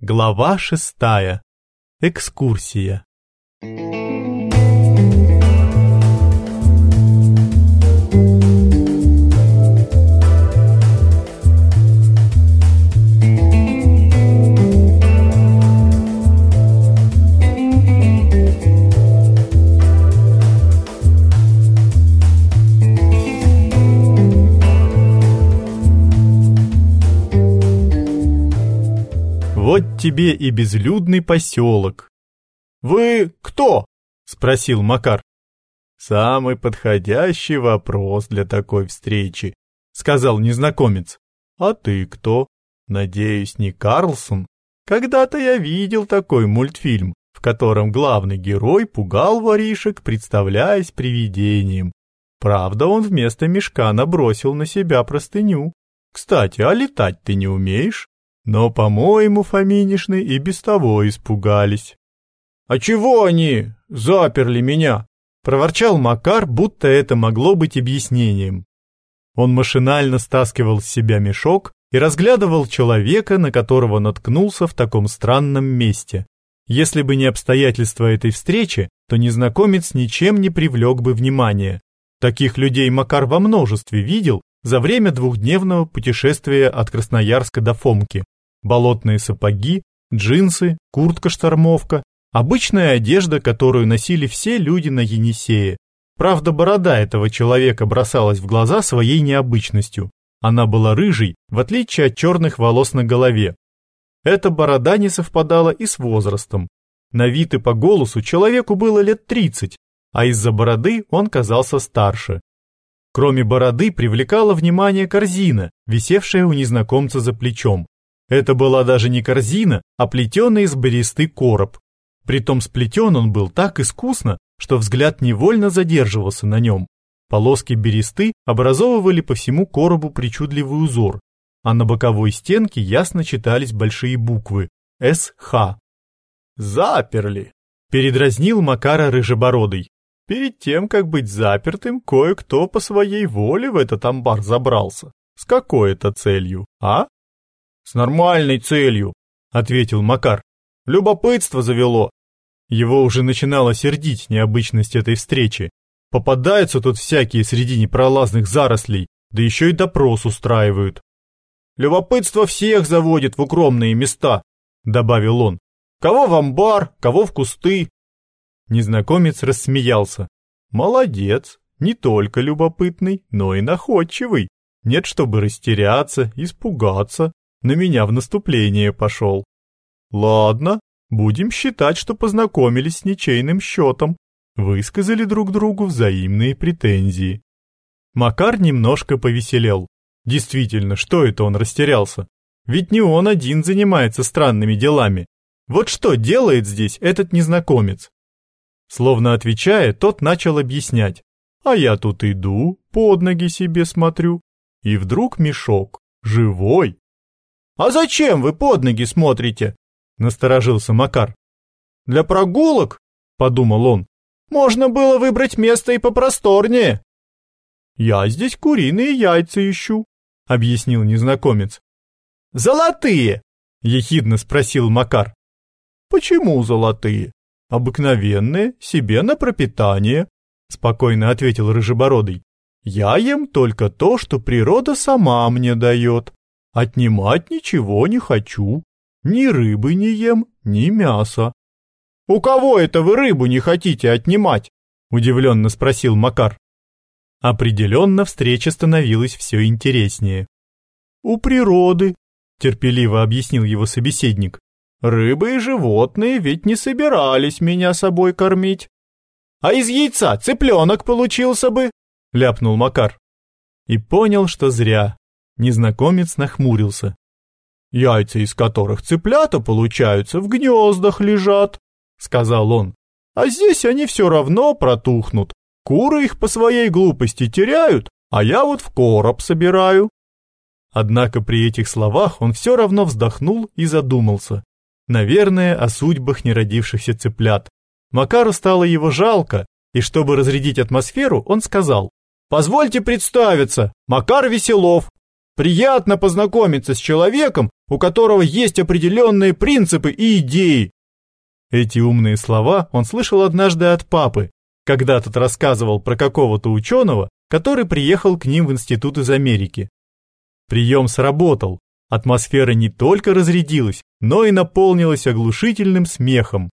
Глава шестая. Экскурсия. Вот тебе и безлюдный поселок. Вы кто? спросил Макар. Самый подходящий вопрос для такой встречи, сказал незнакомец. А ты кто? Надеюсь, не Карлсон? Когда-то я видел такой мультфильм, в котором главный герой пугал воришек, представляясь привидением. Правда, он вместо мешка набросил на себя простыню. Кстати, а летать ты не умеешь? Но, по-моему, Фоминишны и без того испугались. «А чего они заперли меня?» — проворчал Макар, будто это могло быть объяснением. Он машинально стаскивал с себя мешок и разглядывал человека, на которого наткнулся в таком странном месте. Если бы не обстоятельства этой встречи, то незнакомец ничем не привлек бы внимания. Таких людей Макар во множестве видел за время двухдневного путешествия от Красноярска до Фомки болотные сапоги, джинсы, куртка-штормовка, обычная одежда, которую носили все люди на Енисее. Правда, борода этого человека бросалась в глаза своей необычностью. Она была рыжей, в отличие от черных волос на голове. Эта борода не совпадала и с возрастом. На вид и по голосу человеку было лет 30, а из-за бороды он казался старше. Кроме бороды привлекала внимание корзина, висевшая у незнакомца за плечом. Это была даже не корзина, а плетеный из бересты короб. Притом сплетен он был так искусно, что взгляд невольно задерживался на нем. Полоски бересты образовывали по всему коробу причудливый узор, а на боковой стенке ясно читались большие буквы «СХ». «Заперли!» – передразнил Макара Рыжебородый. Перед тем, как быть запертым, кое-кто по своей воле в этот амбар забрался. С какой это целью, а? С нормальной целью, ответил Макар. Любопытство завело. Его уже начинало сердить необычность этой встречи. Попадаются тут всякие среди непролазных зарослей, да еще и допрос устраивают. Любопытство всех заводит в укромные места, добавил он. Кого в амбар, кого в кусты. Незнакомец рассмеялся. Молодец, не только любопытный, но и находчивый. Нет, чтобы растеряться, испугаться, на меня в наступление пошел. Ладно, будем считать, что познакомились с ничейным счетом, высказали друг другу взаимные претензии. Макар немножко повеселел. Действительно, что это он растерялся? Ведь не он один занимается странными делами. Вот что делает здесь этот незнакомец? Словно отвечая, тот начал объяснять. А я тут иду, под ноги себе смотрю. И вдруг мешок, живой, «А зачем вы под ноги смотрите?» — насторожился Макар. «Для прогулок?» — подумал он. «Можно было выбрать место и попросторнее». «Я здесь куриные яйца ищу», — объяснил незнакомец. «Золотые!» — ехидно спросил Макар. «Почему золотые?» «Обыкновенные, себе на пропитание», — спокойно ответил Рыжебородый. «Я ем только то, что природа сама мне дает. Отнимать ничего не хочу. Ни рыбы не ем, ни мяса. У кого это вы рыбу не хотите отнимать? удивленно спросил Макар. Определенно встреча становилась все интереснее. У природы, терпеливо объяснил его собеседник. Рыбы и животные ведь не собирались меня собой кормить. А из яйца цыпленок получился бы, ляпнул Макар. И понял, что зря. Незнакомец нахмурился. «Яйца, из которых цыплята получаются, в гнездах лежат», — сказал он. «А здесь они все равно протухнут. Куры их по своей глупости теряют, а я вот в короб собираю». Однако при этих словах он все равно вздохнул и задумался. Наверное, о судьбах неродившихся цыплят. Макару стало его жалко, и чтобы разрядить атмосферу, он сказал. «Позвольте представиться, Макар Веселов, Приятно познакомиться с человеком, у которого есть определенные принципы и идеи. Эти умные слова он слышал однажды от папы, когда тот рассказывал про какого-то ученого, который приехал к ним в институт из Америки. Прием сработал, атмосфера не только разрядилась, но и наполнилась оглушительным смехом.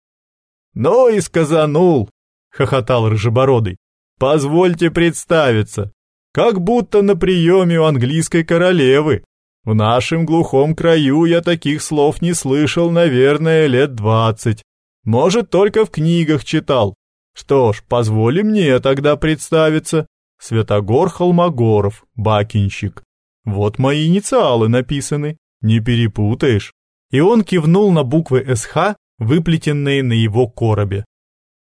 «Ну и сказанул!» — хохотал Рыжебородый. «Позвольте представиться, как будто на приеме у английской королевы. В нашем глухом краю я таких слов не слышал, наверное, лет двадцать. Может, только в книгах читал. Что ж, позволь мне тогда представиться. Святогор Холмогоров, бакинщик. Вот мои инициалы написаны, не перепутаешь. И он кивнул на буквы СХ, выплетенные на его коробе.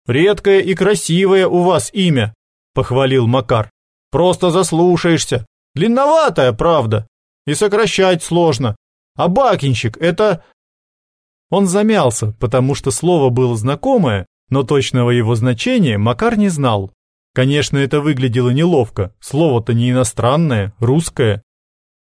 Редкое и красивое у вас имя, похвалил Макар. Просто заслушаешься. Длинноватое, правда. И сокращать сложно. А бакинщик — это... Он замялся, потому что слово было знакомое, но точного его значения Макар не знал. Конечно, это выглядело неловко, слово-то не иностранное, русское.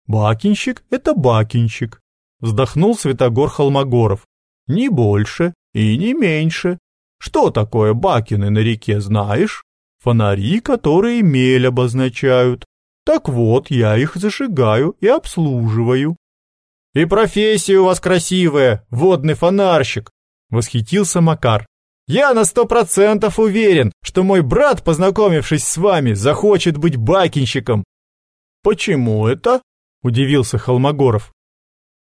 Бакинщик — это бакинщик, вздохнул Святогор Холмогоров. Не больше и не меньше. Что такое бакины на реке, знаешь? Фонари, которые мель обозначают. Так вот, я их зажигаю и обслуживаю. И профессия у вас красивая, водный фонарщик, восхитился Макар. Я на сто процентов уверен, что мой брат, познакомившись с вами, захочет быть бакинщиком. Почему это? удивился Холмогоров.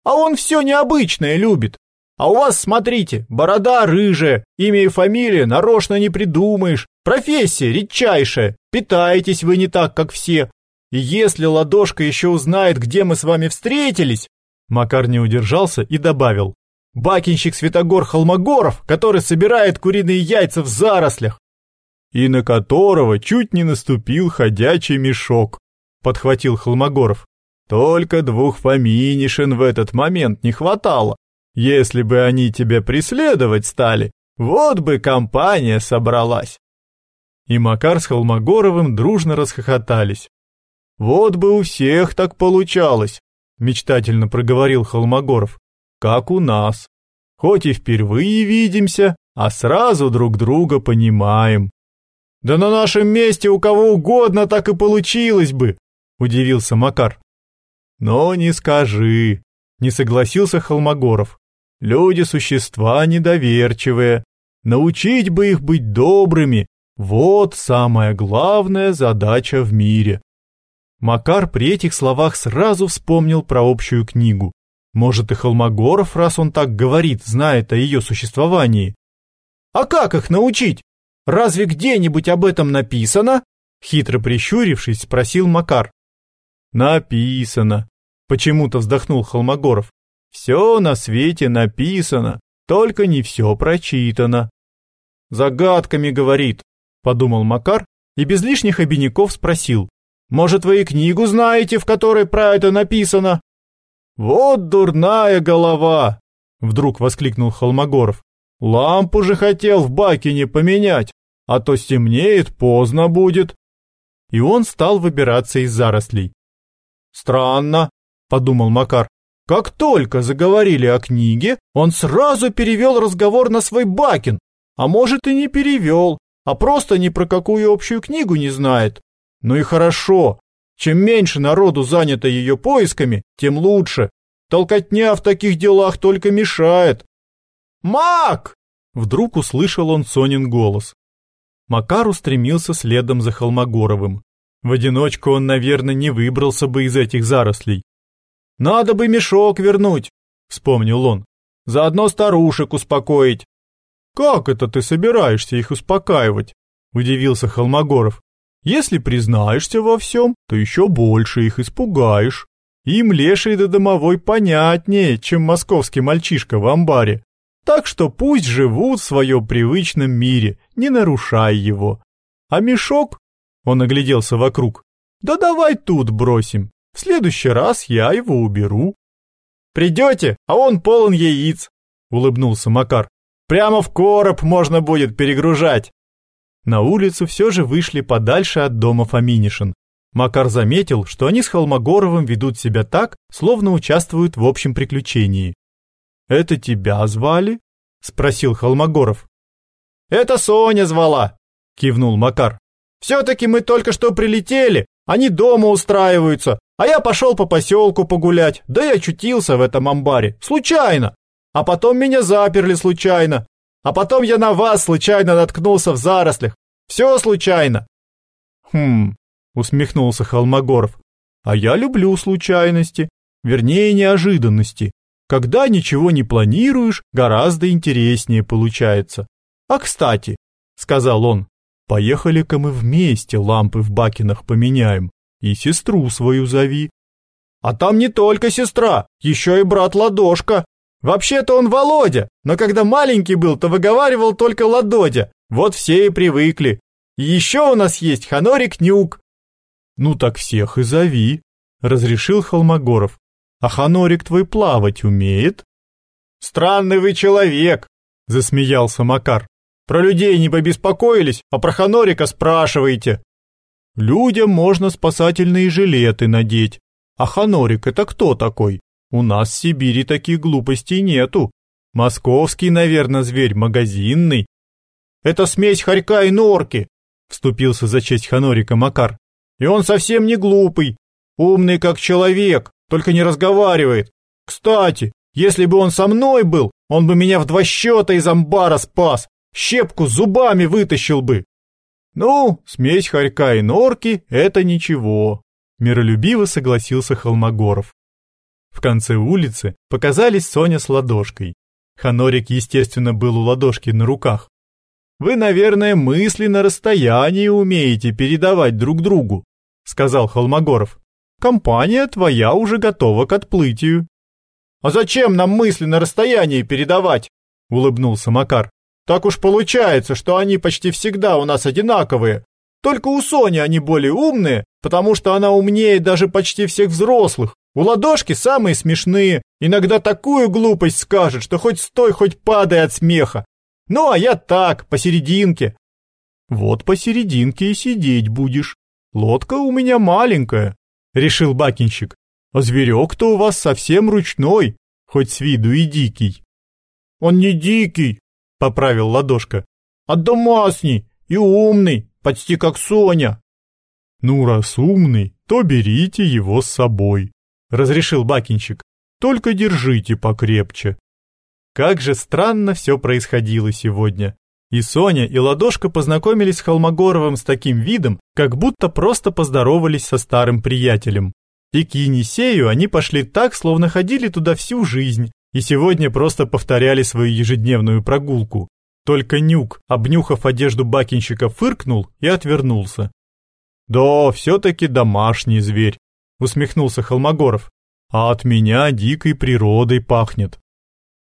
А он все необычное любит. А у вас, смотрите, борода рыжая, имя и фамилия нарочно не придумаешь, профессия редчайшая, питаетесь вы не так, как все. И если ладошка еще узнает, где мы с вами встретились, Макар не удержался и добавил. Бакинщик Святогор Холмогоров, который собирает куриные яйца в зарослях. И на которого чуть не наступил ходячий мешок, подхватил Холмогоров. Только двух фаминишин в этот момент не хватало. Если бы они тебя преследовать стали, вот бы компания собралась. И Макар с Холмогоровым дружно расхохотались. Вот бы у всех так получалось, мечтательно проговорил Холмогоров. Как у нас. Хоть и впервые видимся, а сразу друг друга понимаем. Да на нашем месте у кого угодно так и получилось бы, удивился Макар. Но не скажи, не согласился Холмогоров. Люди существа недоверчивые. Научить бы их быть добрыми вот самая главная задача в мире. Макар при этих словах сразу вспомнил про общую книгу. Может и Холмогоров, раз он так говорит, знает о ее существовании. А как их научить? Разве где-нибудь об этом написано? Хитро прищурившись, спросил Макар. Написано. Почему-то вздохнул Холмогоров. Все на свете написано, только не все прочитано. Загадками говорит, подумал Макар и без лишних обиняков спросил. Может, вы и книгу знаете, в которой про это написано? Вот дурная голова, вдруг воскликнул Холмогоров. Лампу же хотел в Бакине поменять, а то стемнеет, поздно будет. И он стал выбираться из зарослей. Странно, подумал Макар. Как только заговорили о книге, он сразу перевел разговор на свой Бакин, а может и не перевел, а просто ни про какую общую книгу не знает. Ну и хорошо. Чем меньше народу занято ее поисками, тем лучше. Толкотня в таких делах только мешает. «Мак!» Вдруг услышал он Сонин голос. Макар устремился следом за Холмогоровым. В одиночку он, наверное, не выбрался бы из этих зарослей. «Надо бы мешок вернуть», — вспомнил он. «Заодно старушек успокоить». «Как это ты собираешься их успокаивать?» — удивился Холмогоров. «Если признаешься во всем, то еще больше их испугаешь. Им леший да домовой понятнее, чем московский мальчишка в амбаре. Так что пусть живут в своем привычном мире, не нарушай его. А мешок?» — он огляделся вокруг. «Да давай тут бросим. В следующий раз я его уберу». «Придете, а он полон яиц», — улыбнулся Макар. Прямо в короб можно будет перегружать. На улицу все же вышли подальше от дома Фоминишин. Макар заметил, что они с Холмогоровым ведут себя так, словно участвуют в общем приключении. «Это тебя звали?» — спросил Холмогоров. «Это Соня звала», — кивнул Макар. «Все-таки мы только что прилетели, они дома устраиваются, а я пошел по поселку погулять, да и очутился в этом амбаре, случайно. А потом меня заперли случайно. А потом я на вас случайно наткнулся в зарослях. Все случайно». «Хм, усмехнулся Холмогоров. А я люблю случайности, вернее неожиданности. Когда ничего не планируешь, гораздо интереснее получается. А кстати, сказал он, поехали-ка мы вместе лампы в бакинах поменяем и сестру свою зови. А там не только сестра, еще и брат Ладошка. Вообще-то он Володя, но когда маленький был, то выговаривал только Ладодя. Вот все и привыкли. И еще у нас есть Ханорик Нюк, «Ну так всех и зови», — разрешил Холмогоров. «А Ханорик твой плавать умеет?» «Странный вы человек», — засмеялся Макар. «Про людей не побеспокоились, а про Ханорика спрашиваете». «Людям можно спасательные жилеты надеть. А Ханорик это кто такой? У нас в Сибири таких глупостей нету. Московский, наверное, зверь магазинный». «Это смесь хорька и норки», — вступился за честь Ханорика Макар. И он совсем не глупый, умный как человек, только не разговаривает. Кстати, если бы он со мной был, он бы меня в два счета из амбара спас, щепку зубами вытащил бы. Ну, смесь хорька и норки — это ничего, миролюбиво согласился Холмогоров. В конце улицы показались Соня с ладошкой. Ханорик, естественно, был у ладошки на руках. Вы, наверное, мысли на расстоянии умеете передавать друг другу, сказал Холмогоров. Компания твоя уже готова к отплытию. А зачем нам мысли на расстоянии передавать? улыбнулся Макар. Так уж получается, что они почти всегда у нас одинаковые. Только у Сони они более умные, потому что она умнее даже почти всех взрослых. У ладошки самые смешные, иногда такую глупость скажет, что хоть стой, хоть падай от смеха. Ну, а я так, посерединке. Вот посерединке и сидеть будешь. Лодка у меня маленькая, решил бакинщик. А зверек-то у вас совсем ручной, хоть с виду и дикий. Он не дикий, поправил ладошка, а домашний и умный, почти как Соня. Ну, раз умный, то берите его с собой, разрешил бакинщик. Только держите покрепче. Как же странно все происходило сегодня. И Соня, и Ладошка познакомились с Холмогоровым с таким видом, как будто просто поздоровались со старым приятелем. И к Енисею они пошли так, словно ходили туда всю жизнь, и сегодня просто повторяли свою ежедневную прогулку. Только Нюк, обнюхав одежду бакинщика, фыркнул и отвернулся. «Да, все-таки домашний зверь», — усмехнулся Холмогоров. «А от меня дикой природой пахнет».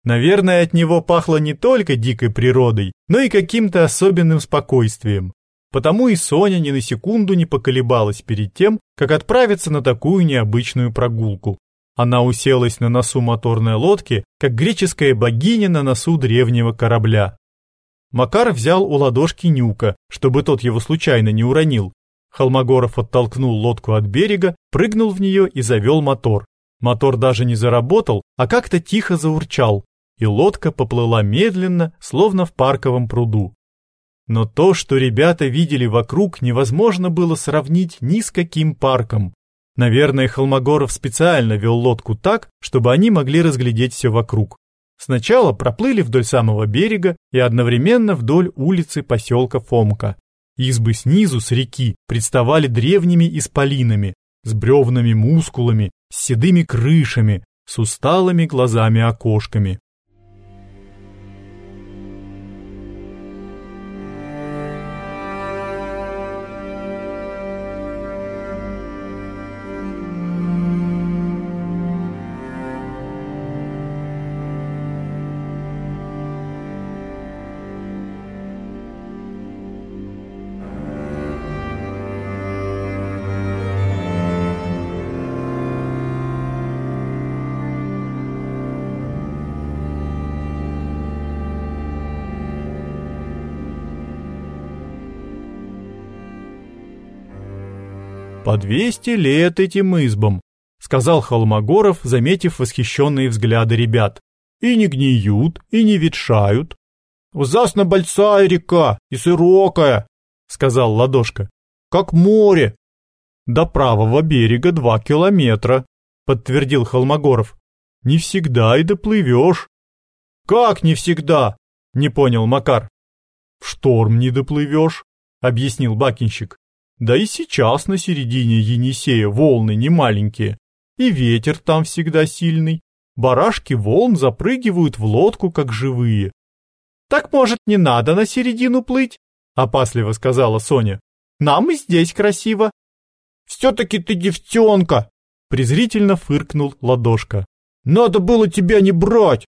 Наверное, от него пахло не только дикой природой, но и каким-то особенным спокойствием. Потому и Соня ни на секунду не поколебалась перед тем, как отправиться на такую необычную прогулку. Она уселась на носу моторной лодки, как греческая богиня на носу древнего корабля. Макар взял у ладошки Нюка, чтобы тот его случайно не уронил. Холмогоров оттолкнул лодку от берега, прыгнул в нее и завел мотор. Мотор даже не заработал, а как-то тихо заурчал, и лодка поплыла медленно, словно в парковом пруду. Но то, что ребята видели вокруг, невозможно было сравнить ни с каким парком. Наверное, Холмогоров специально вел лодку так, чтобы они могли разглядеть все вокруг. Сначала проплыли вдоль самого берега и одновременно вдоль улицы поселка Фомка. Избы снизу с реки представали древними исполинами, с бревнами мускулами, с седыми крышами, с усталыми глазами-окошками. 200 лет этим избам, сказал Холмогоров, заметив восхищенные взгляды ребят. И не гниют, и не ветшают. Ужасно большая река и широкая, сказал Ладошка. Как море. До правого берега два километра, подтвердил Холмогоров. Не всегда и доплывешь. Как не всегда? Не понял Макар. В шторм не доплывешь, объяснил бакинщик. Да и сейчас на середине Енисея волны не маленькие, и ветер там всегда сильный. Барашки волн запрыгивают в лодку, как живые. Так, может, не надо на середину плыть? Опасливо сказала Соня. Нам и здесь красиво. Все-таки ты девчонка, презрительно фыркнул Ладошка. Надо было тебя не брать.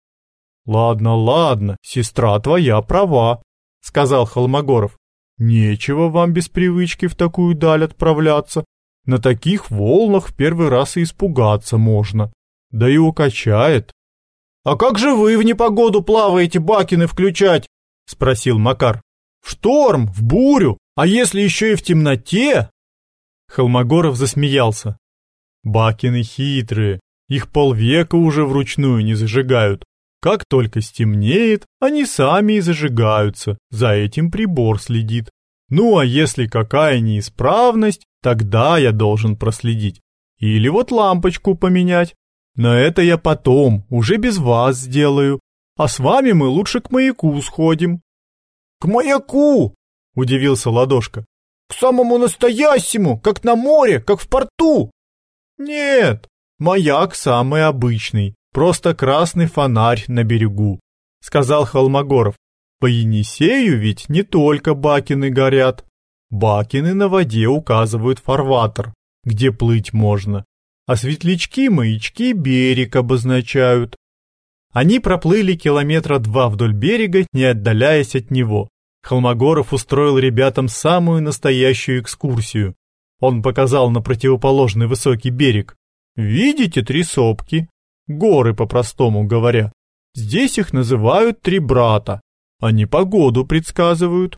Ладно, ладно, сестра твоя права, сказал Холмогоров. Нечего вам без привычки в такую даль отправляться. На таких волнах в первый раз и испугаться можно. Да и укачает. А как же вы в непогоду плаваете бакины включать? спросил Макар. В шторм, в бурю, а если еще и в темноте? Холмогоров засмеялся. Бакины хитрые, их полвека уже вручную не зажигают. Как только стемнеет, они сами и зажигаются, за этим прибор следит. Ну а если какая неисправность, тогда я должен проследить. Или вот лампочку поменять. Но это я потом, уже без вас сделаю. А с вами мы лучше к маяку сходим. К маяку? Удивился Ладошка. К самому настоящему, как на море, как в порту. Нет, маяк самый обычный, Просто красный фонарь на берегу, сказал Холмогоров. По Енисею ведь не только бакины горят. Бакины на воде указывают фарватер, где плыть можно, а светлячки-маячки берег обозначают. Они проплыли километра два вдоль берега, не отдаляясь от него. Холмогоров устроил ребятам самую настоящую экскурсию. Он показал на противоположный высокий берег. Видите три сопки? Горы по-простому говоря. Здесь их называют три брата. Они погоду предсказывают.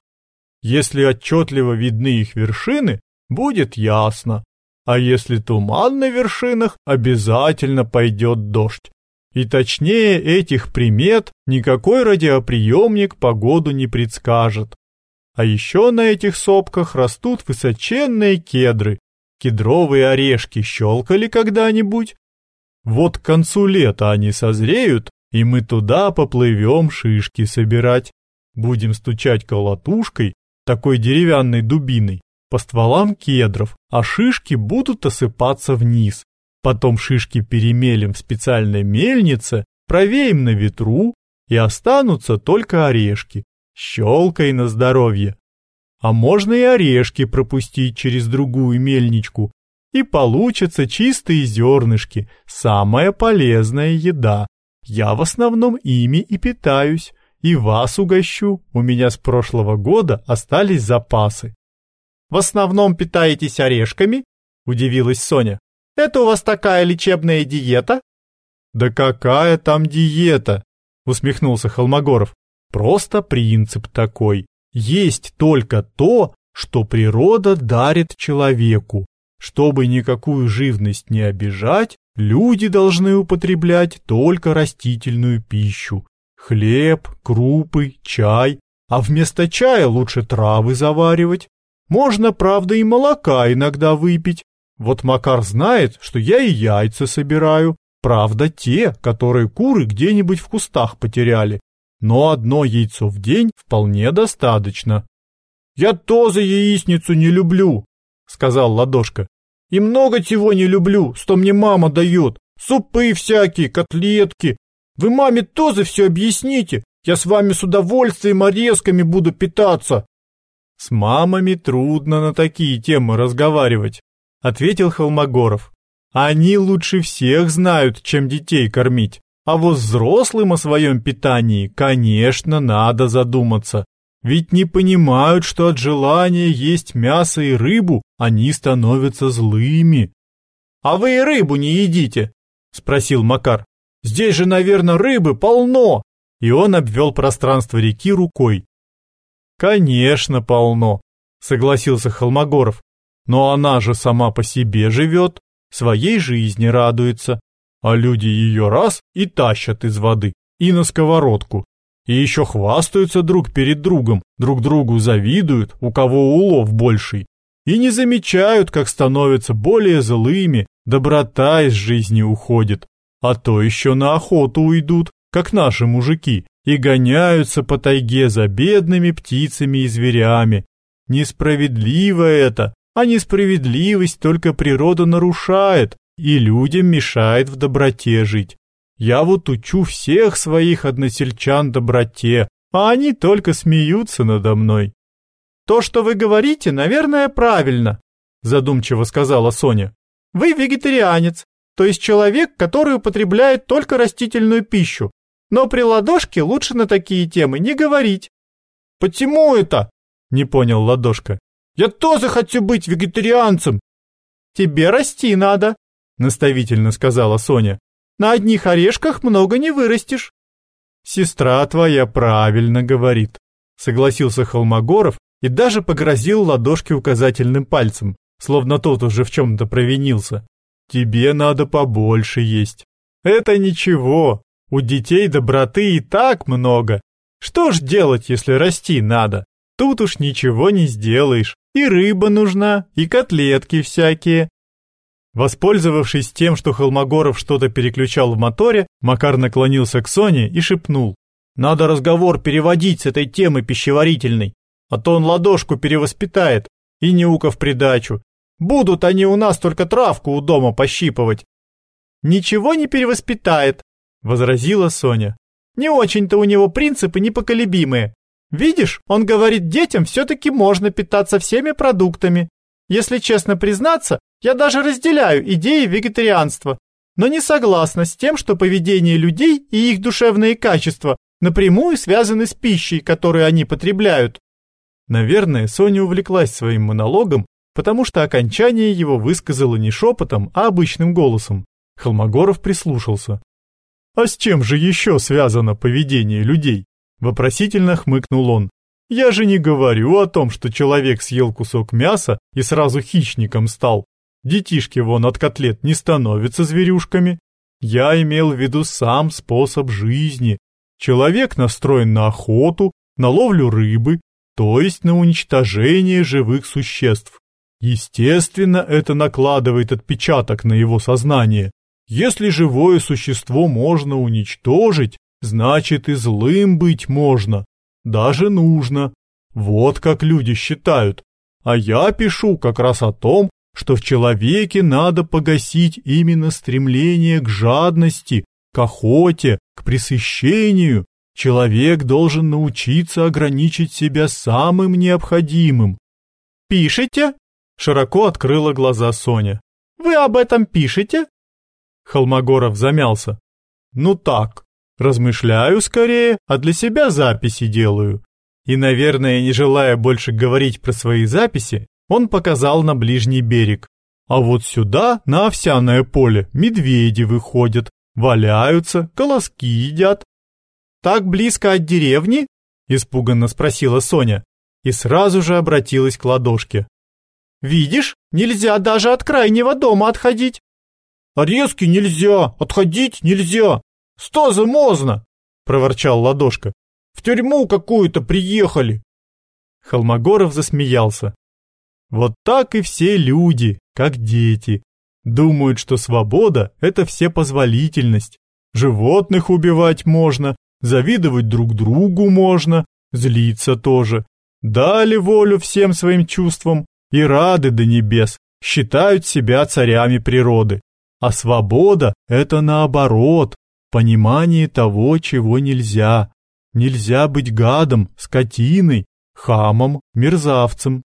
Если отчетливо видны их вершины, будет ясно. А если туман на вершинах, обязательно пойдет дождь. И точнее этих примет никакой радиоприемник погоду не предскажет. А еще на этих сопках растут высоченные кедры. Кедровые орешки щелкали когда-нибудь? Вот к концу лета они созреют, и мы туда поплывем шишки собирать. Будем стучать колотушкой, такой деревянной дубиной, по стволам кедров, а шишки будут осыпаться вниз. Потом шишки перемелем в специальной мельнице, провеем на ветру, и останутся только орешки. Щелкай на здоровье. А можно и орешки пропустить через другую мельничку, и получатся чистые зернышки, самая полезная еда. Я в основном ими и питаюсь, и вас угощу, у меня с прошлого года остались запасы. В основном питаетесь орешками? Удивилась Соня. Это у вас такая лечебная диета? Да какая там диета? Усмехнулся Холмогоров. Просто принцип такой. Есть только то, что природа дарит человеку. Чтобы никакую живность не обижать, люди должны употреблять только растительную пищу. Хлеб, крупы, чай, а вместо чая лучше травы заваривать. Можно, правда, и молока иногда выпить. Вот Макар знает, что я и яйца собираю. Правда, те, которые куры где-нибудь в кустах потеряли. Но одно яйцо в день вполне достаточно. Я тоже яичницу не люблю, сказал Ладошка. И много чего не люблю, что мне мама дает. Супы всякие, котлетки. Вы маме тоже все объясните. Я с вами с удовольствием орезками буду питаться. С мамами трудно на такие темы разговаривать, ответил Холмогоров. Они лучше всех знают, чем детей кормить. А вот взрослым о своем питании, конечно, надо задуматься. Ведь не понимают, что от желания есть мясо и рыбу они становятся злыми. А вы и рыбу не едите? спросил Макар. Здесь же, наверное, рыбы полно. И он обвел пространство реки рукой. Конечно, полно, согласился Холмогоров. Но она же сама по себе живет, своей жизни радуется, а люди ее раз и тащат из воды, и на сковородку. И еще хвастаются друг перед другом, друг другу завидуют, у кого улов больший. И не замечают, как становятся более злыми, доброта из жизни уходит. А то еще на охоту уйдут, как наши мужики, и гоняются по тайге за бедными птицами и зверями. Несправедливо это, а несправедливость только природа нарушает и людям мешает в доброте жить. Я вот учу всех своих односельчан доброте, а они только смеются надо мной. То, что вы говорите, наверное, правильно, задумчиво сказала Соня. Вы вегетарианец, то есть человек, который употребляет только растительную пищу. Но при ладошке лучше на такие темы не говорить. Почему это? Не понял ладошка. Я тоже хочу быть вегетарианцем. Тебе расти надо, наставительно сказала Соня. На одних орешках много не вырастешь. Сестра твоя правильно говорит, согласился Холмогоров и даже погрозил ладошке указательным пальцем, словно тот уже в чем-то провинился. Тебе надо побольше есть. Это ничего, у детей доброты и так много. Что ж делать, если расти надо? Тут уж ничего не сделаешь. И рыба нужна, и котлетки всякие. Воспользовавшись тем, что Холмогоров что-то переключал в моторе, Макар наклонился к Соне и шепнул. «Надо разговор переводить с этой темы пищеварительной, а то он ладошку перевоспитает, и Нюка в придачу. Будут они у нас только травку у дома пощипывать». «Ничего не перевоспитает», — возразила Соня. «Не очень-то у него принципы непоколебимые. Видишь, он говорит, детям все-таки можно питаться всеми продуктами. Если честно признаться, я даже разделяю идеи вегетарианства, но не согласна с тем, что поведение людей и их душевные качества напрямую связаны с пищей, которую они потребляют. Наверное, Соня увлеклась своим монологом, потому что окончание его высказала не шепотом, а обычным голосом. Холмогоров прислушался. А с чем же еще связано поведение людей? Вопросительно хмыкнул он. Я же не говорю о том, что человек съел кусок мяса и сразу хищником стал. Детишки вон от котлет не становятся зверюшками. Я имел в виду сам способ жизни. Человек настроен на охоту, на ловлю рыбы, то есть на уничтожение живых существ. Естественно, это накладывает отпечаток на его сознание. Если живое существо можно уничтожить, значит и злым быть можно, даже нужно. Вот как люди считают. А я пишу как раз о том, что в человеке надо погасить именно стремление к жадности, к охоте, к пресыщению. Человек должен научиться ограничить себя самым необходимым. «Пишете?» – широко открыла глаза Соня. «Вы об этом пишете?» Холмогоров замялся. Ну так, размышляю скорее, а для себя записи делаю. И, наверное, не желая больше говорить про свои записи, он показал на ближний берег. А вот сюда, на овсяное поле, медведи выходят, валяются, колоски едят. Так близко от деревни? испуганно спросила Соня и сразу же обратилась к ладошке. Видишь, нельзя даже от крайнего дома отходить. Резки нельзя, отходить нельзя. Что за можно? проворчал Ладошка. В тюрьму какую-то приехали. Холмогоров засмеялся. Вот так и все люди, как дети, думают, что свобода это все позволительность. Животных убивать можно, завидовать друг другу можно, злиться тоже. Дали волю всем своим чувствам и рады до небес, считают себя царями природы. А свобода – это наоборот, понимание того, чего нельзя. Нельзя быть гадом, скотиной, хамом, мерзавцем.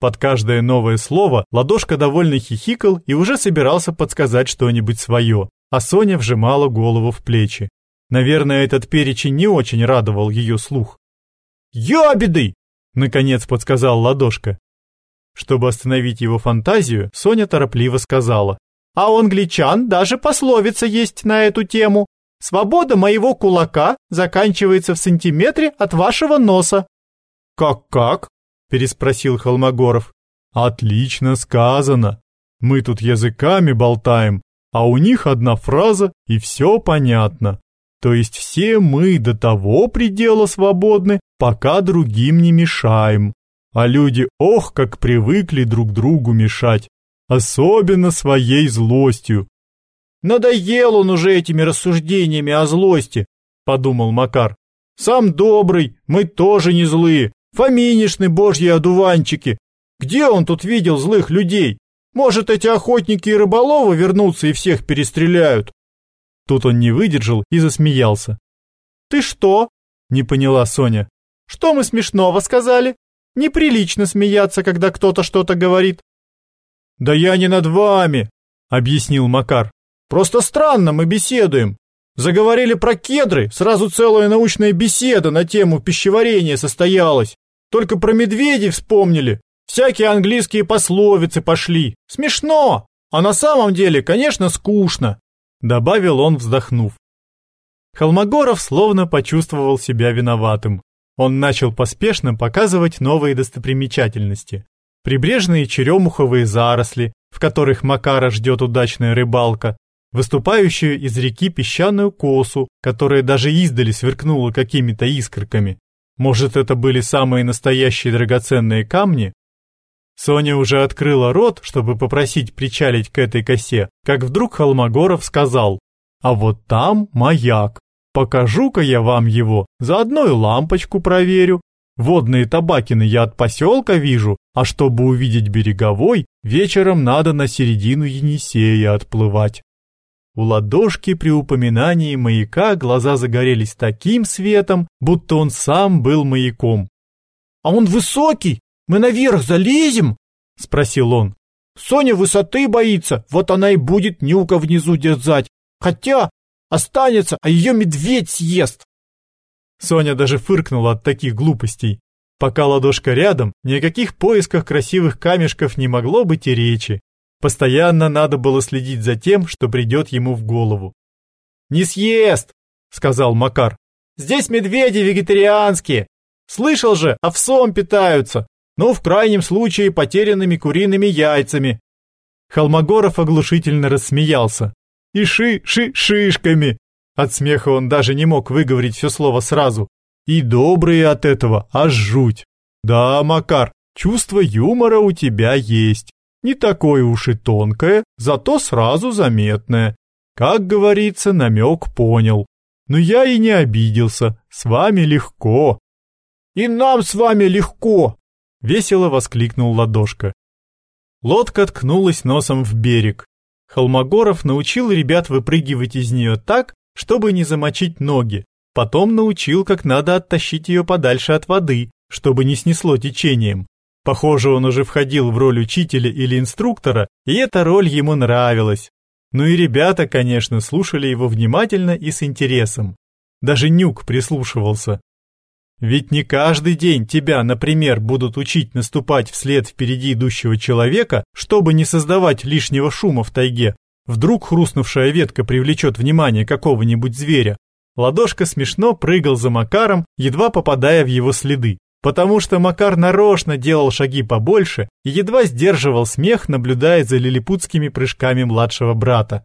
Под каждое новое слово Ладошка довольно хихикал и уже собирался подсказать что-нибудь свое, а Соня вжимала голову в плечи. Наверное, этот перечень не очень радовал ее слух. «Ябеды!» — наконец подсказал Ладошка. Чтобы остановить его фантазию, Соня торопливо сказала. А у англичан даже пословица есть на эту тему. Свобода моего кулака заканчивается в сантиметре от вашего носа. Как-как? переспросил Холмогоров. Отлично сказано. Мы тут языками болтаем, а у них одна фраза и все понятно. То есть все мы до того предела свободны, пока другим не мешаем. А люди ох, как привыкли друг другу мешать, особенно своей злостью. Надоел он уже этими рассуждениями о злости, подумал Макар. Сам добрый, мы тоже не злые. Фоминишны божьи одуванчики. Где он тут видел злых людей? Может, эти охотники и рыболовы вернутся и всех перестреляют? Тут он не выдержал и засмеялся. Ты что? Не поняла Соня. Что мы смешного сказали? Неприлично смеяться, когда кто-то что-то говорит. Да я не над вами, объяснил Макар. Просто странно мы беседуем. Заговорили про кедры, сразу целая научная беседа на тему пищеварения состоялась. Только про медведей вспомнили. Всякие английские пословицы пошли. Смешно, а на самом деле, конечно, скучно, добавил он, вздохнув. Холмогоров словно почувствовал себя виноватым. Он начал поспешно показывать новые достопримечательности. Прибрежные черемуховые заросли, в которых Макара ждет удачная рыбалка, выступающую из реки песчаную косу, которая даже издали сверкнула какими-то искорками. Может, это были самые настоящие драгоценные камни? Соня уже открыла рот, чтобы попросить причалить к этой косе, как вдруг Холмогоров сказал, «А вот там маяк. Покажу-ка я вам его, заодно и лампочку проверю. Водные табакины я от поселка вижу, а чтобы увидеть береговой, вечером надо на середину Енисея отплывать». У ладошки при упоминании маяка глаза загорелись таким светом, будто он сам был маяком. «А он высокий? Мы наверх залезем?» — спросил он. «Соня высоты боится, вот она и будет Нюка внизу дерзать. Хотя останется, а ее медведь съест». Соня даже фыркнула от таких глупостей. Пока ладошка рядом, ни о каких поисках красивых камешков не могло быть и речи. Постоянно надо было следить за тем, что придет ему в голову. «Не съест!» — сказал Макар. «Здесь медведи вегетарианские. Слышал же, овсом питаются. Ну, в крайнем случае, потерянными куриными яйцами». Холмогоров оглушительно рассмеялся. «И ши-ши-шишками!» От смеха он даже не мог выговорить все слово сразу. «И добрые от этого, аж жуть!» «Да, Макар, чувство юмора у тебя есть. Не такое уж и тонкое, зато сразу заметное. Как говорится, намек понял. Но я и не обиделся, с вами легко. И нам с вами легко, весело воскликнул Ладошка. Лодка ткнулась носом в берег. Холмогоров научил ребят выпрыгивать из нее так, чтобы не замочить ноги. Потом научил, как надо оттащить ее подальше от воды, чтобы не снесло течением. Похоже, он уже входил в роль учителя или инструктора, и эта роль ему нравилась. Ну и ребята, конечно, слушали его внимательно и с интересом. Даже Нюк прислушивался. Ведь не каждый день тебя, например, будут учить наступать вслед впереди идущего человека, чтобы не создавать лишнего шума в тайге. Вдруг хрустнувшая ветка привлечет внимание какого-нибудь зверя. Ладошка смешно прыгал за Макаром, едва попадая в его следы потому что Макар нарочно делал шаги побольше и едва сдерживал смех, наблюдая за лилипутскими прыжками младшего брата.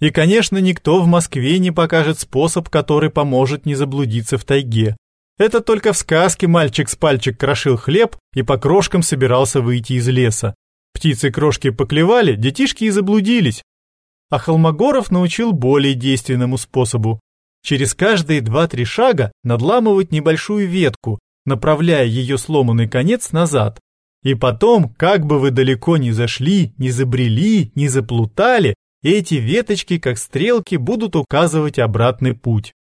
И, конечно, никто в Москве не покажет способ, который поможет не заблудиться в тайге. Это только в сказке мальчик с пальчик крошил хлеб и по крошкам собирался выйти из леса. Птицы крошки поклевали, детишки и заблудились. А Холмогоров научил более действенному способу. Через каждые два-три шага надламывать небольшую ветку, направляя ее сломанный конец назад. И потом, как бы вы далеко ни зашли, ни забрели, ни заплутали, эти веточки, как стрелки, будут указывать обратный путь.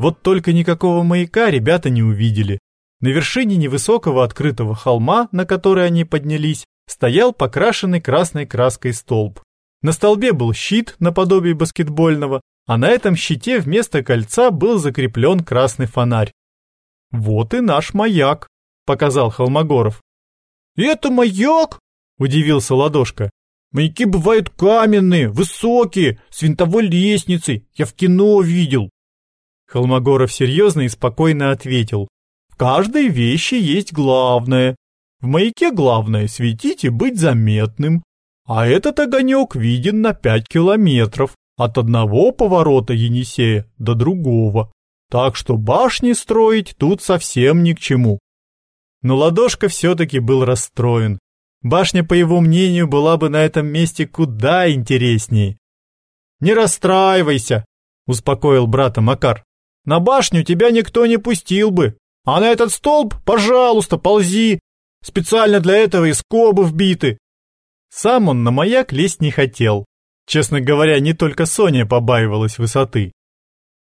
Вот только никакого маяка ребята не увидели. На вершине невысокого открытого холма, на который они поднялись, стоял покрашенный красной краской столб. На столбе был щит наподобие баскетбольного, а на этом щите вместо кольца был закреплен красный фонарь. «Вот и наш маяк», — показал Холмогоров. «Это маяк?» — удивился Ладошка. «Маяки бывают каменные, высокие, с винтовой лестницей. Я в кино видел». Холмогоров серьезно и спокойно ответил. «В каждой вещи есть главное. В маяке главное светить и быть заметным. А этот огонек виден на пять километров от одного поворота Енисея до другого. Так что башни строить тут совсем ни к чему. Но Ладошка все-таки был расстроен. Башня, по его мнению, была бы на этом месте куда интереснее. «Не расстраивайся», — успокоил брата Макар. «На башню тебя никто не пустил бы, а на этот столб, пожалуйста, ползи. Специально для этого и скобы вбиты». Сам он на маяк лезть не хотел. Честно говоря, не только Соня побаивалась высоты.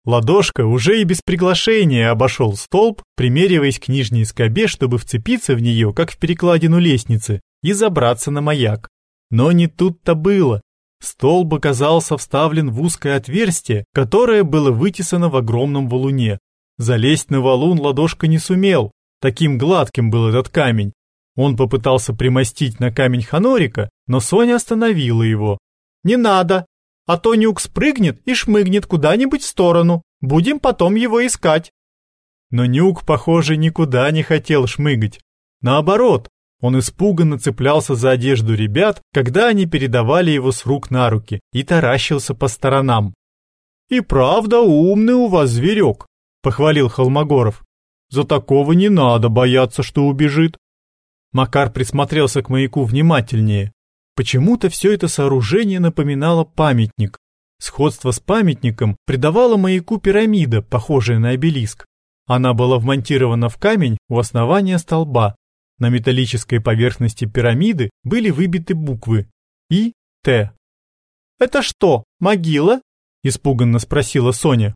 Ладошка уже и без приглашения обошел столб, примериваясь к нижней скобе, чтобы вцепиться в нее, как в перекладину лестницы, и забраться на маяк. Но не тут-то было. Столб оказался вставлен в узкое отверстие, которое было вытесано в огромном валуне. Залезть на валун ладошка не сумел, таким гладким был этот камень. Он попытался примостить на камень ханорика, но Соня остановила его. «Не надо, а то Нюк спрыгнет и шмыгнет куда-нибудь в сторону. Будем потом его искать». Но Нюк, похоже, никуда не хотел шмыгать. Наоборот, он испуганно цеплялся за одежду ребят, когда они передавали его с рук на руки, и таращился по сторонам. «И правда умный у вас зверек», — похвалил Холмогоров. «За такого не надо бояться, что убежит». Макар присмотрелся к маяку внимательнее. Почему-то все это сооружение напоминало памятник. Сходство с памятником придавало маяку пирамида, похожая на обелиск. Она была вмонтирована в камень у основания столба. На металлической поверхности пирамиды были выбиты буквы И, Т. «Это что, могила?» – испуганно спросила Соня.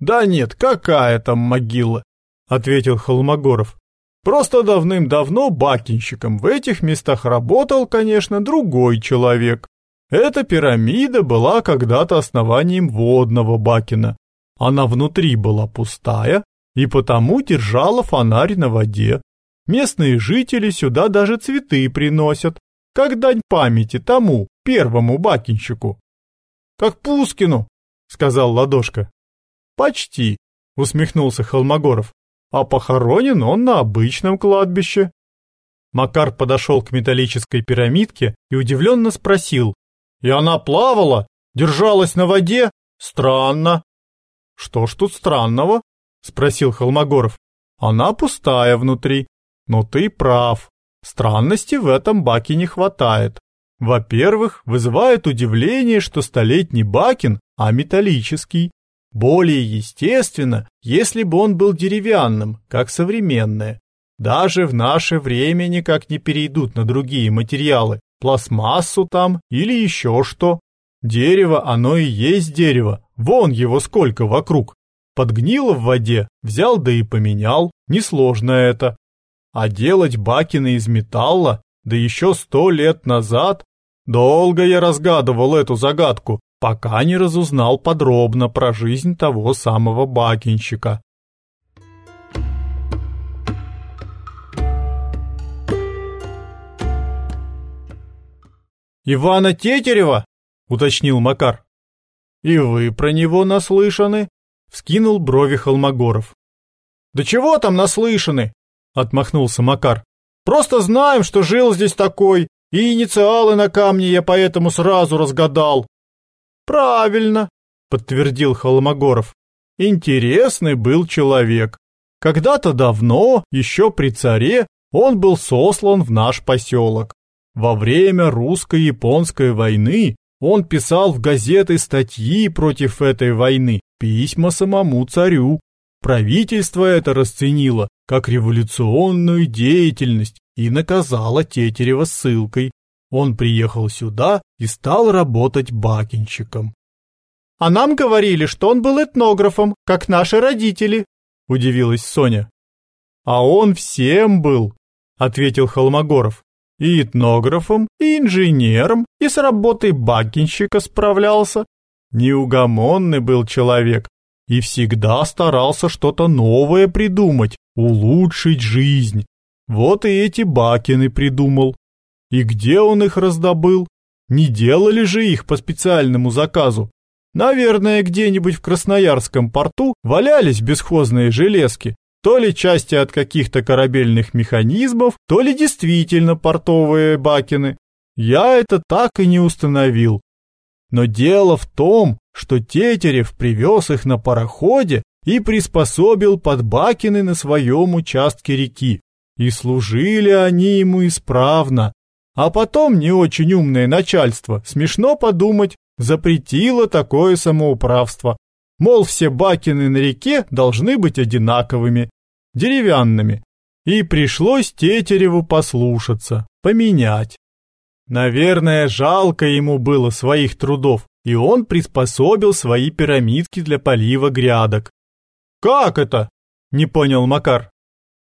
«Да нет, какая там могила?» – ответил Холмогоров. Просто давным-давно бакинщиком в этих местах работал, конечно, другой человек. Эта пирамида была когда-то основанием водного бакина. Она внутри была пустая и потому держала фонарь на воде. Местные жители сюда даже цветы приносят, как дань памяти тому, первому бакинщику. «Как Пускину», — сказал Ладошка. «Почти», — усмехнулся Холмогоров а похоронен он на обычном кладбище. Макар подошел к металлической пирамидке и удивленно спросил. «И она плавала? Держалась на воде? Странно». «Что ж тут странного?» — спросил Холмогоров. «Она пустая внутри. Но ты прав. Странности в этом баке не хватает. Во-первых, вызывает удивление, что столетний бакин, а металлический. Более естественно, если бы он был деревянным, как современное. Даже в наше время никак не перейдут на другие материалы, пластмассу там или еще что. Дерево, оно и есть дерево, вон его сколько вокруг. Подгнило в воде, взял да и поменял, несложно это. А делать бакины из металла, да еще сто лет назад, долго я разгадывал эту загадку, пока не разузнал подробно про жизнь того самого бакинщика. «Ивана Тетерева?» — уточнил Макар. «И вы про него наслышаны?» — вскинул брови Холмогоров. «Да чего там наслышаны?» — отмахнулся Макар. «Просто знаем, что жил здесь такой, и инициалы на камне я поэтому сразу разгадал. Правильно, подтвердил Холмогоров. Интересный был человек. Когда-то давно, еще при царе, он был сослан в наш поселок. Во время русско-японской войны он писал в газеты статьи против этой войны, письма самому царю. Правительство это расценило как революционную деятельность и наказало Тетерева ссылкой. Он приехал сюда и стал работать бакинщиком. А нам говорили, что он был этнографом, как наши родители, удивилась Соня. А он всем был, ответил Холмогоров. И этнографом, и инженером, и с работой бакинщика справлялся. Неугомонный был человек и всегда старался что-то новое придумать, улучшить жизнь. Вот и эти бакины придумал. И где он их раздобыл? Не делали же их по специальному заказу. Наверное, где-нибудь в Красноярском порту валялись бесхозные железки, то ли части от каких-то корабельных механизмов, то ли действительно портовые бакины. Я это так и не установил. Но дело в том, что Тетерев привез их на пароходе и приспособил под бакины на своем участке реки. И служили они ему исправно. А потом не очень умное начальство, смешно подумать, запретило такое самоуправство. Мол, все бакины на реке должны быть одинаковыми, деревянными. И пришлось Тетереву послушаться, поменять. Наверное, жалко ему было своих трудов, и он приспособил свои пирамидки для полива грядок. «Как это?» – не понял Макар.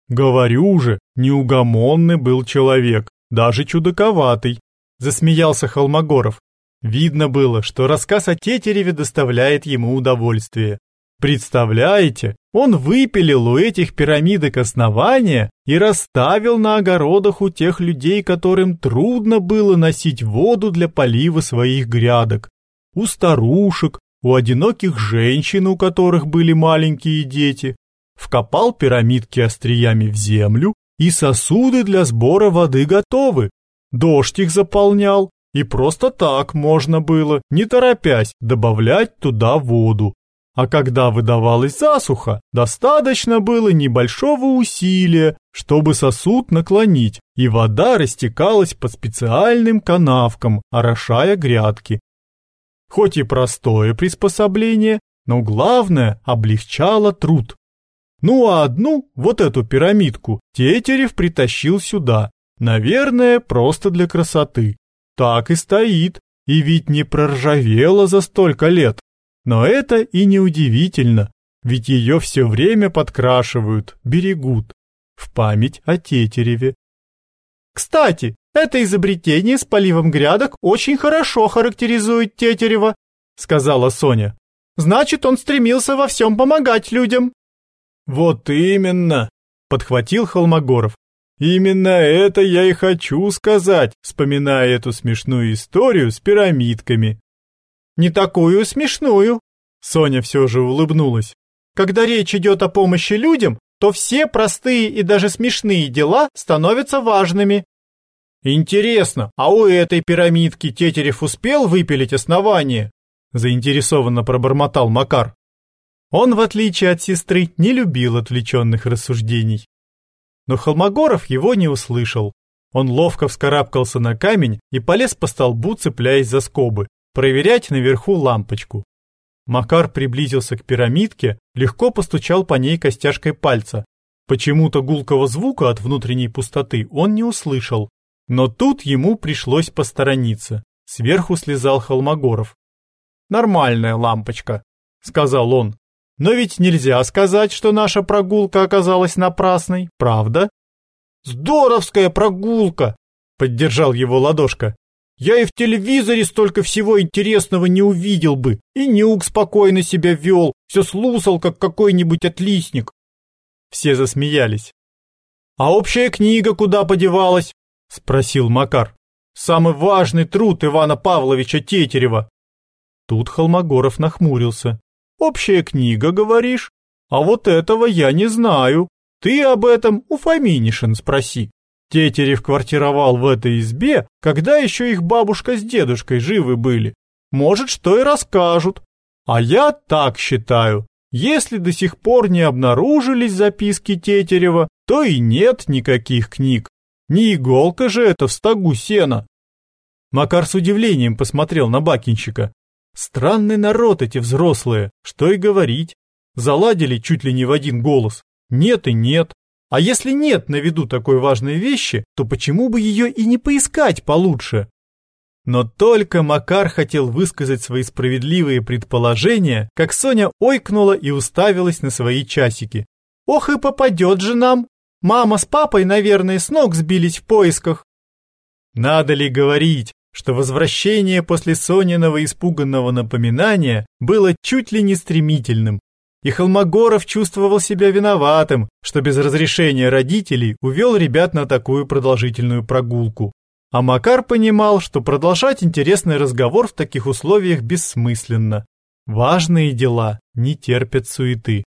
«Говорю же, неугомонный был человек, даже чудаковатый», – засмеялся Холмогоров. Видно было, что рассказ о Тетереве доставляет ему удовольствие. Представляете, он выпилил у этих пирамидок основания и расставил на огородах у тех людей, которым трудно было носить воду для полива своих грядок. У старушек, у одиноких женщин, у которых были маленькие дети. Вкопал пирамидки остриями в землю, и сосуды для сбора воды готовы. Дождь их заполнял, и просто так можно было, не торопясь, добавлять туда воду. А когда выдавалась засуха, достаточно было небольшого усилия, чтобы сосуд наклонить, и вода растекалась по специальным канавкам, орошая грядки. Хоть и простое приспособление, но главное облегчало труд. Ну а одну, вот эту пирамидку, Тетерев притащил сюда, наверное, просто для красоты. Так и стоит, и ведь не проржавела за столько лет. Но это и не удивительно, ведь ее все время подкрашивают, берегут. В память о Тетереве. Кстати, это изобретение с поливом грядок очень хорошо характеризует Тетерева, сказала Соня. Значит, он стремился во всем помогать людям. Вот именно, подхватил Холмогоров. Именно это я и хочу сказать, вспоминая эту смешную историю с пирамидками. Не такую смешную. Соня все же улыбнулась. Когда речь идет о помощи людям, то все простые и даже смешные дела становятся важными. Интересно, а у этой пирамидки Тетерев успел выпилить основание? Заинтересованно пробормотал Макар. Он, в отличие от сестры, не любил отвлеченных рассуждений. Но Холмогоров его не услышал. Он ловко вскарабкался на камень и полез по столбу, цепляясь за скобы проверять наверху лампочку. Макар приблизился к пирамидке, легко постучал по ней костяшкой пальца. Почему-то гулкого звука от внутренней пустоты он не услышал. Но тут ему пришлось посторониться. Сверху слезал Холмогоров. «Нормальная лампочка», — сказал он. «Но ведь нельзя сказать, что наша прогулка оказалась напрасной, правда?» «Здоровская прогулка!» — поддержал его ладошка. Я и в телевизоре столько всего интересного не увидел бы. И Нюк спокойно себя вел, все слушал, как какой-нибудь отличник. Все засмеялись. «А общая книга куда подевалась?» – спросил Макар. «Самый важный труд Ивана Павловича Тетерева». Тут Холмогоров нахмурился. «Общая книга, говоришь? А вот этого я не знаю. Ты об этом у Фоминишин спроси». Тетерев квартировал в этой избе, когда еще их бабушка с дедушкой живы были. Может, что и расскажут. А я так считаю. Если до сих пор не обнаружились записки Тетерева, то и нет никаких книг. Не иголка же это в стогу сена. Макар с удивлением посмотрел на Бакинщика. Странный народ эти взрослые, что и говорить. Заладили чуть ли не в один голос. Нет и нет, а если нет на виду такой важной вещи, то почему бы ее и не поискать получше? Но только Макар хотел высказать свои справедливые предположения, как Соня ойкнула и уставилась на свои часики. «Ох и попадет же нам! Мама с папой, наверное, с ног сбились в поисках!» Надо ли говорить, что возвращение после Сониного испуганного напоминания было чуть ли не стремительным, и Холмогоров чувствовал себя виноватым, что без разрешения родителей увел ребят на такую продолжительную прогулку. А Макар понимал, что продолжать интересный разговор в таких условиях бессмысленно. Важные дела не терпят суеты.